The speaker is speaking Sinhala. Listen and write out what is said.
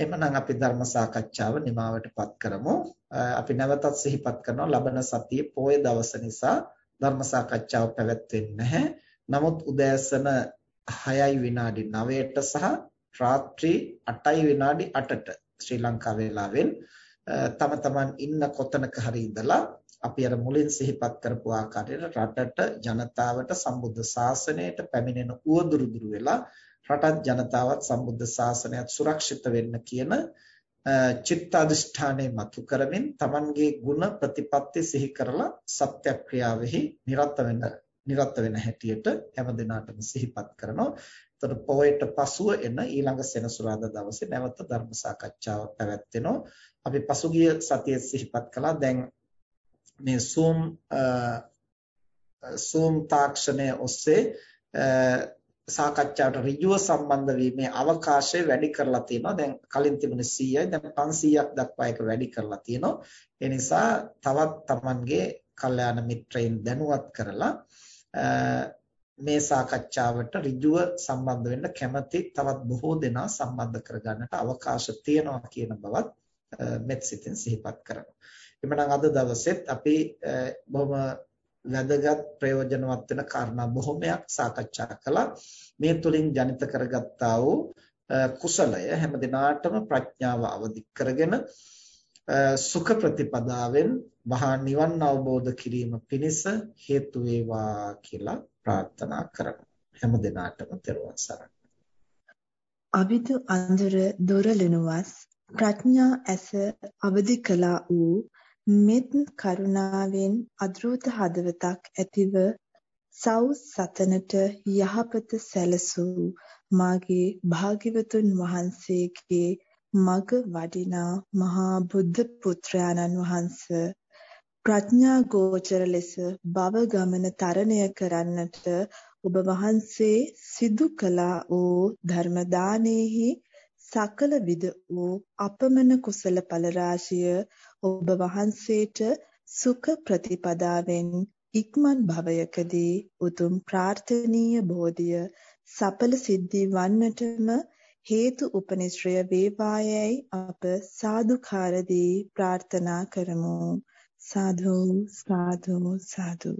එhmenan අපි ධර්ම සාකච්ඡාව නිමවටපත් කරමු. අපි නැවතත් සිහිපත් කරනවා ලබන සතියේ පොය දවස නිසා ධර්ම සාකච්ඡාව පැවැත්වෙන්නේ නැහැ. නමුත් උදෑසන 6යි විනාඩි 9ට සහ රාත්‍රී 8යි විනාඩි 8ට ශ්‍රී ලංකා වේලාවෙන් තම තමන් ඉන්න කොතනක හරි ඉඳලා අපි අර මුලින් සිහිපත් කරපු ආකාරයට රටට ජනතාවට සම්බුද්ධ ශාසනයට පැමිණෙන උවදුරුදුරු වෙලා රටත් ජනතාවත් සම්බුද්ධ ශාසනයත් සුරක්ෂිත වෙන්න කියන චිත්ත අධිෂ්ඨානයේ මතු කරමින් Tamanගේ ಗುಣ ප්‍රතිපත්ති සිහි කරලා සත්‍යක්‍රියාවෙහි නිරත වෙන නිරත වෙන හැටියට හැම දිනාටම සිහිපත් කරනවා. එතකොට පොයට පසුව එන ඊළඟ සෙනසුරාදා දවසේ නැවත ධර්ම සාකච්ඡාව පැවැත්වෙනවා. අපි පසුගිය සතියේ සිහිපත් කළා දැන් මේ Zoom Zoom තාක්ෂණය ඔස්සේ සාකච්ඡාවට ඍජුව සම්බන්ධ වීමේ අවකාශය වැඩි කරලා තියෙනවා. දැන් කලින් තිබුණේ 100යි දැන් 500ක් දක්වා ඒක වැඩි කරලා තියෙනවා. ඒ නිසා තවත් Tamanගේ කල්යාණ මිත්‍රයින් දැනුවත් කරලා මේ සාකච්ඡාවට ඍජුව සම්බන්ධ වෙන්න කැමති තවත් බොහෝ දෙනා සම්බන්ධ කරගන්නට අවකාශ තියෙනවා කියන බවත් මෙත් සිතින් සිහිපත් කරනවා. එhmenan අද දවසෙත් අපි බොහොම වැදගත් ප්‍රයෝජනවත් වෙන කාරණා බොහොමයක් සාකච්ඡා කළා. මේ තුලින් ජනිත කරගත්තා වූ කුසලය හැම දිනාටම ප්‍රඥාව අවදි කරගෙන සුඛ ප්‍රතිපදාවෙන් මහා නිවන් අවබෝධ කිරීම පිණිස හේතු වේවා කියලා ප්‍රාර්ථනා කරමු. හැම දිනාටම තෙරුවන් සරණයි. අවිදු අඳුර දොරලනුවස් ප්‍රඥා ඇස අවදි කළා වූ මෙත් කරුණාවෙන් අද්‍රූත හදවතක් ඇතිව සව් සතනට යහපත සැලසූ මාගේ භාග්‍යවතුන් වහන්සේගේ මග වඩිනා මහා බුද්ධ පුත්‍රයාණන් වහන්ස. ප්‍රඥා ගෝචර ලෙස භව ගමන තරණය කරන්නට ඔබ වහන්සේ සිදු කළා වූ ධර්ම දානෙහි සකල විද වූ අපමණ කුසල ඵල රාශිය ඔබ වහන්සේට සුඛ ප්‍රතිපදාවෙන් ඉක්මන් භවයකදී උතුම් ප්‍රාර්ථනීය බෝධිය සඵල සිද්ධි වන්නටම හේතු උපනිශ්‍රය වේවායයි අප සාදුකාරදී ප්‍රාර්ථනා කරමු. සාදු සාදු සාදු.